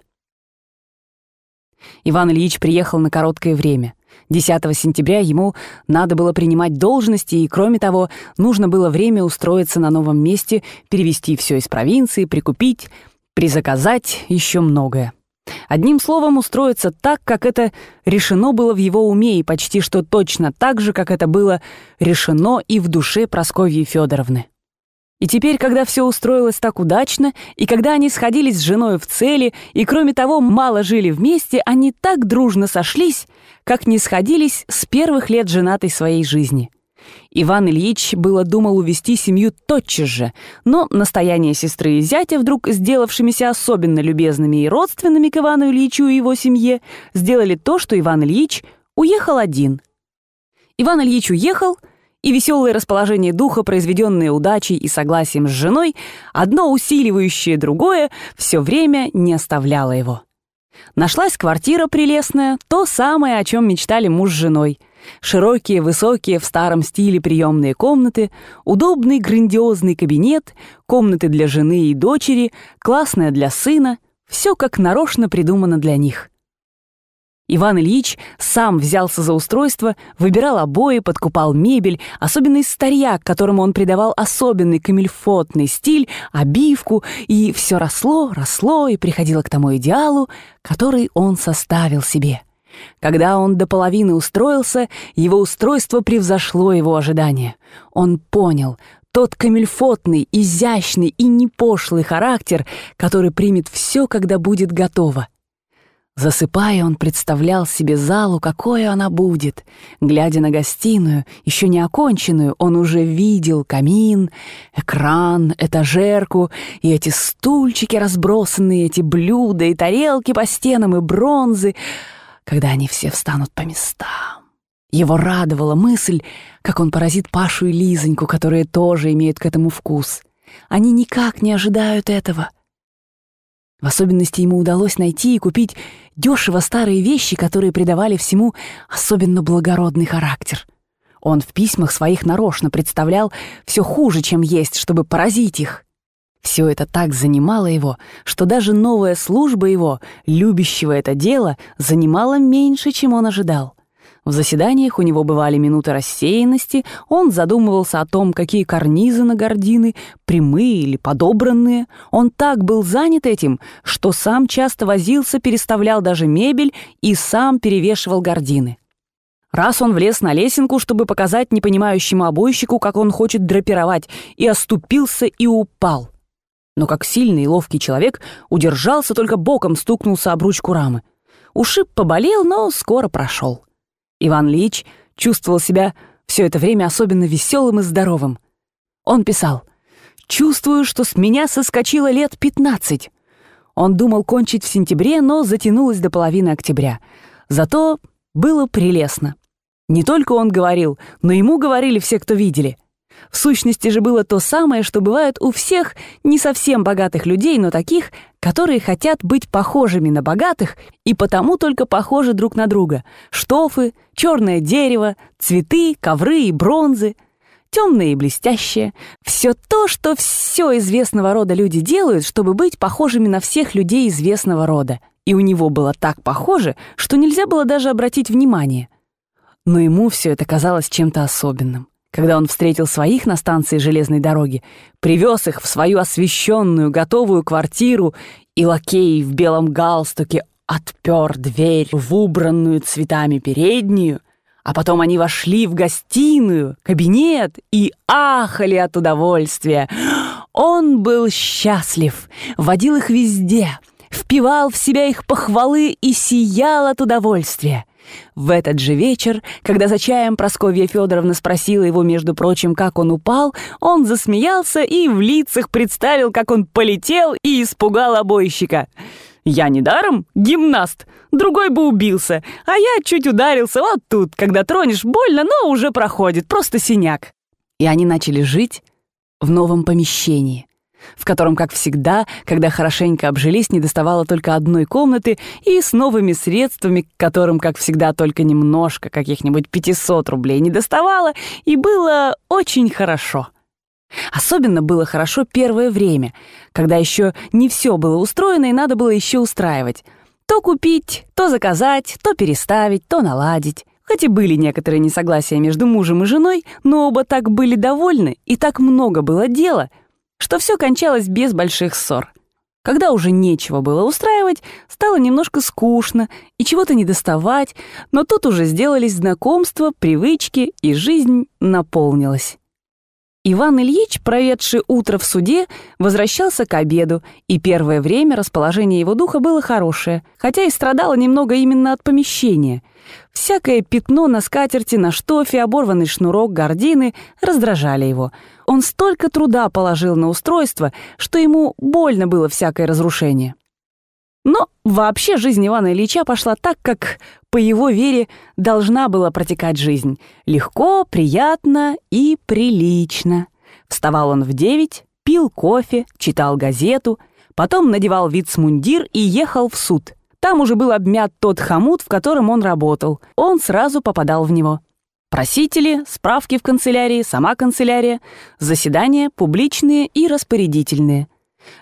Иван Ильич приехал на короткое время. 10 сентября ему надо было принимать должности, и, кроме того, нужно было время устроиться на новом месте, перевести все из провинции, прикупить, призаказать еще многое. Одним словом, устроиться так, как это решено было в его уме, и почти что точно так же, как это было решено и в душе Прасковьи Федоровны. И теперь, когда все устроилось так удачно, и когда они сходились с женой в цели, и, кроме того, мало жили вместе, они так дружно сошлись, как не сходились с первых лет женатой своей жизни. Иван Ильич было думал увести семью тотчас же, но настояние сестры и зятя, вдруг сделавшимися особенно любезными и родственными к Ивану Ильичу и его семье, сделали то, что Иван Ильич уехал один. Иван Ильич уехал — и веселое расположение духа, произведенное удачей и согласием с женой, одно усиливающее другое, все время не оставляло его. Нашлась квартира прелестная, то самое, о чем мечтали муж с женой. Широкие, высокие, в старом стиле приемные комнаты, удобный, грандиозный кабинет, комнаты для жены и дочери, классная для сына — все как нарочно придумано для них. Иван Ильич сам взялся за устройство, выбирал обои, подкупал мебель, особенно из старья, которому он придавал особенный камельфотный стиль, обивку, и все росло, росло и приходило к тому идеалу, который он составил себе. Когда он до половины устроился, его устройство превзошло его ожидания. Он понял, тот камельфотный, изящный и непошлый характер, который примет все, когда будет готово. Засыпая, он представлял себе залу, какой она будет. Глядя на гостиную, еще не оконченную, он уже видел камин, экран, этажерку и эти стульчики разбросанные, эти блюда и тарелки по стенам и бронзы, когда они все встанут по местам. Его радовала мысль, как он поразит Пашу и Лизоньку, которые тоже имеют к этому вкус. Они никак не ожидают этого. В особенности ему удалось найти и купить дешево старые вещи, которые придавали всему особенно благородный характер. Он в письмах своих нарочно представлял все хуже, чем есть, чтобы поразить их. Все это так занимало его, что даже новая служба его, любящего это дело, занимала меньше, чем он ожидал. В заседаниях у него бывали минуты рассеянности, он задумывался о том, какие карнизы на гардины, прямые или подобранные. Он так был занят этим, что сам часто возился, переставлял даже мебель и сам перевешивал гардины. Раз он влез на лесенку, чтобы показать непонимающему обойщику, как он хочет драпировать, и оступился и упал. Но как сильный и ловкий человек удержался, только боком стукнулся об ручку рамы. Ушиб поболел, но скоро прошел. Иван Ильич чувствовал себя все это время особенно веселым и здоровым. Он писал «Чувствую, что с меня соскочило лет пятнадцать». Он думал кончить в сентябре, но затянулось до половины октября. Зато было прелестно. Не только он говорил, но ему говорили все, кто видели. В сущности же было то самое, что бывает у всех не совсем богатых людей, но таких, которые хотят быть похожими на богатых и потому только похожи друг на друга. Штофы, черное дерево, цветы, ковры и бронзы, темное и блестящее. Все то, что все известного рода люди делают, чтобы быть похожими на всех людей известного рода. И у него было так похоже, что нельзя было даже обратить внимание. Но ему все это казалось чем-то особенным. Когда он встретил своих на станции железной дороги, привез их в свою освещенную, готовую квартиру, и лакей в белом галстуке отпер дверь в убранную цветами переднюю, а потом они вошли в гостиную, кабинет и ахали от удовольствия. Он был счастлив, водил их везде, впивал в себя их похвалы и сиял от удовольствия. В этот же вечер, когда за чаем Просковья Федоровна спросила его, между прочим, как он упал, он засмеялся и в лицах представил, как он полетел и испугал обойщика. Я недаром гимнаст, другой бы убился, а я чуть ударился вот тут, когда тронешь больно, но уже проходит, просто синяк». И они начали жить в новом помещении, в котором, как всегда, когда хорошенько обжились, не доставало только одной комнаты и с новыми средствами, к которым, как всегда, только немножко, каких-нибудь 500 рублей не доставало, и было очень хорошо. Особенно было хорошо первое время, когда еще не все было устроено и надо было еще устраивать. То купить, то заказать, то переставить, то наладить. Хоть и были некоторые несогласия между мужем и женой, но оба так были довольны и так много было дела, что все кончалось без больших ссор. Когда уже нечего было устраивать, стало немножко скучно и чего-то не доставать, но тут уже сделались знакомства, привычки, и жизнь наполнилась. Иван Ильич, проведший утро в суде, возвращался к обеду, и первое время расположение его духа было хорошее, хотя и страдало немного именно от помещения. Всякое пятно на скатерти, на штофе, оборванный шнурок, гардины раздражали его. Он столько труда положил на устройство, что ему больно было всякое разрушение. Но вообще жизнь Ивана Ильича пошла так, как, по его вере, должна была протекать жизнь. Легко, приятно и прилично. Вставал он в девять, пил кофе, читал газету, потом надевал вицмундир и ехал в суд. Там уже был обмят тот хомут, в котором он работал. Он сразу попадал в него. Просители, справки в канцелярии, сама канцелярия, заседания публичные и распорядительные –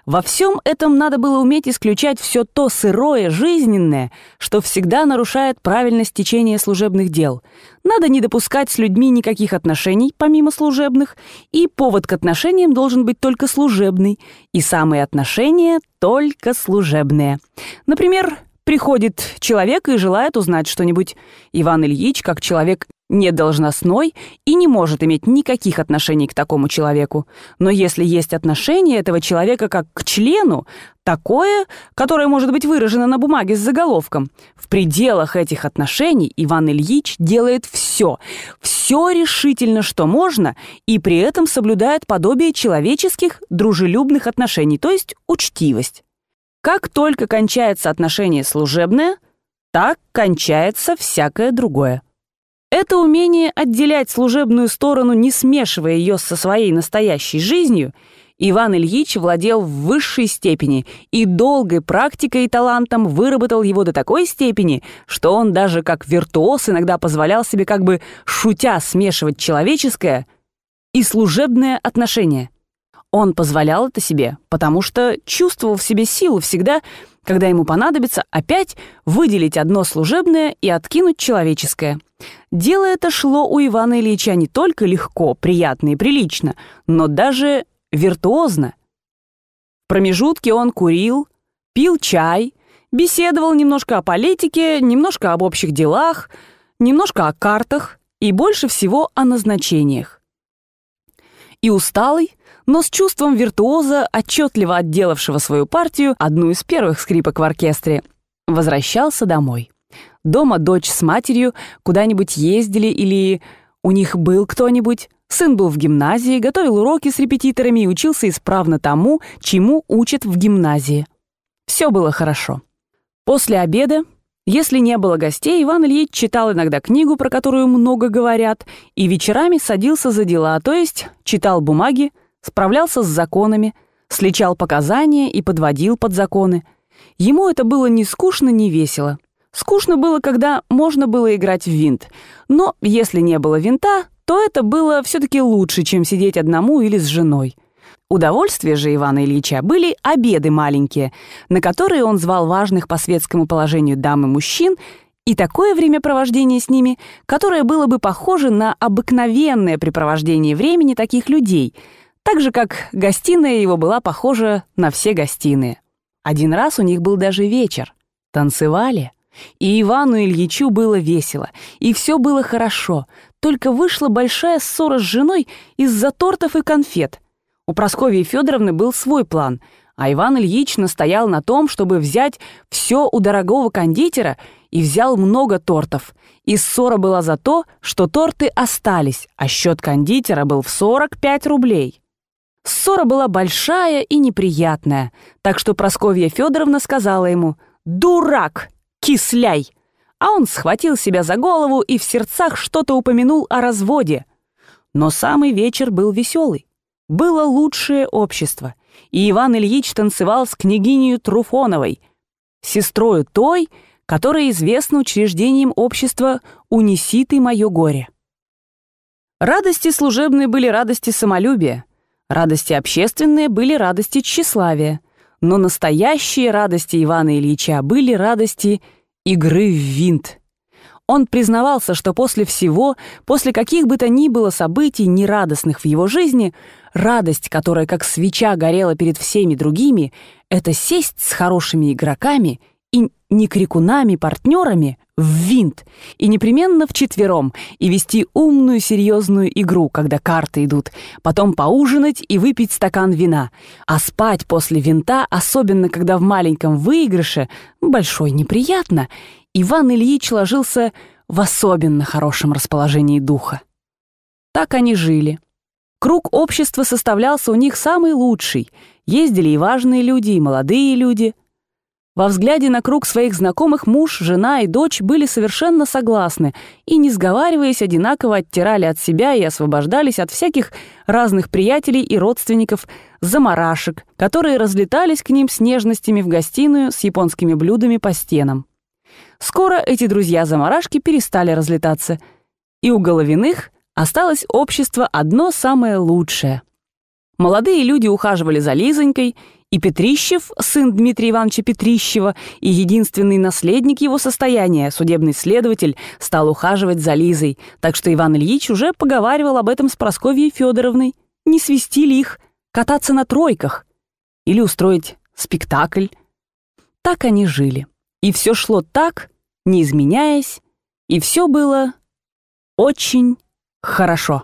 во всем этом надо было уметь исключать все то сырое, жизненное, что всегда нарушает правильность течения служебных дел. Надо не допускать с людьми никаких отношений, помимо служебных, и повод к отношениям должен быть только служебный, и самые отношения только служебные. Например, Приходит человек и желает узнать что-нибудь. Иван Ильич, как человек не должностной и не может иметь никаких отношений к такому человеку. Но если есть отношение этого человека как к члену, такое, которое может быть выражено на бумаге с заголовком, в пределах этих отношений Иван Ильич делает все, все решительно, что можно, и при этом соблюдает подобие человеческих дружелюбных отношений, то есть учтивость. Как только кончается отношение служебное, так кончается всякое другое. Это умение отделять служебную сторону, не смешивая ее со своей настоящей жизнью, Иван Ильич владел в высшей степени и долгой практикой и талантом выработал его до такой степени, что он даже как виртуоз иногда позволял себе как бы шутя смешивать человеческое и служебное отношение. Он позволял это себе, потому что чувствовал в себе силу всегда, когда ему понадобится опять выделить одно служебное и откинуть человеческое. Дело это шло у Ивана Ильича не только легко, приятно и прилично, но даже виртуозно. В промежутке он курил, пил чай, беседовал немножко о политике, немножко об общих делах, немножко о картах и больше всего о назначениях. И усталый, но с чувством виртуоза, отчетливо отделавшего свою партию, одну из первых скрипок в оркестре, возвращался домой. Дома дочь с матерью куда-нибудь ездили или у них был кто-нибудь. Сын был в гимназии, готовил уроки с репетиторами и учился исправно тому, чему учат в гимназии. Все было хорошо. После обеда, если не было гостей, Иван Ильич читал иногда книгу, про которую много говорят, и вечерами садился за дела, то есть читал бумаги, справлялся с законами, сличал показания и подводил под законы. Ему это было ни скучно, ни весело. Скучно было, когда можно было играть в винт. Но если не было винта, то это было все-таки лучше, чем сидеть одному или с женой. Удовольствие же Ивана Ильича были обеды маленькие, на которые он звал важных по светскому положению дам и мужчин, и такое времяпровождение с ними, которое было бы похоже на обыкновенное препровождение времени таких людей — так же, как гостиная его была похожа на все гостиные. Один раз у них был даже вечер. Танцевали. И Ивану Ильичу было весело, и все было хорошо, только вышла большая ссора с женой из-за тортов и конфет. У Прасковьи Федоровны был свой план, а Иван Ильич настоял на том, чтобы взять все у дорогого кондитера и взял много тортов. И ссора была за то, что торты остались, а счет кондитера был в 45 рублей. Ссора была большая и неприятная, так что Просковья Федоровна сказала ему «Дурак! Кисляй!» А он схватил себя за голову и в сердцах что-то упомянул о разводе. Но самый вечер был веселый. Было лучшее общество, и Иван Ильич танцевал с княгиней Труфоновой, сестрою той, которая известна учреждением общества «Унеси ты мое горе». Радости служебные были радости самолюбия, радости общественные были радости тщеславия, но настоящие радости Ивана Ильича были радости игры в винт. Он признавался, что после всего, после каких бы то ни было событий нерадостных в его жизни, радость, которая как свеча горела перед всеми другими, это сесть с хорошими игроками и не крикунами-партнерами в винт, и непременно вчетвером, и вести умную серьезную игру, когда карты идут, потом поужинать и выпить стакан вина, а спать после винта, особенно когда в маленьком выигрыше, большой неприятно, Иван Ильич ложился в особенно хорошем расположении духа. Так они жили. Круг общества составлялся у них самый лучший. Ездили и важные люди, и молодые люди — во взгляде на круг своих знакомых муж, жена и дочь были совершенно согласны и, не сговариваясь, одинаково оттирали от себя и освобождались от всяких разных приятелей и родственников заморашек, которые разлетались к ним с нежностями в гостиную с японскими блюдами по стенам. Скоро эти друзья-заморашки перестали разлетаться, и у Головиных осталось общество одно самое лучшее. Молодые люди ухаживали за Лизонькой и Петрищев, сын Дмитрия Ивановича Петрищева, и единственный наследник его состояния, судебный следователь, стал ухаживать за Лизой, так что Иван Ильич уже поговаривал об этом с Просковьей Федоровной. Не свести ли их кататься на тройках? Или устроить спектакль? Так они жили. И все шло так, не изменяясь, и все было очень хорошо.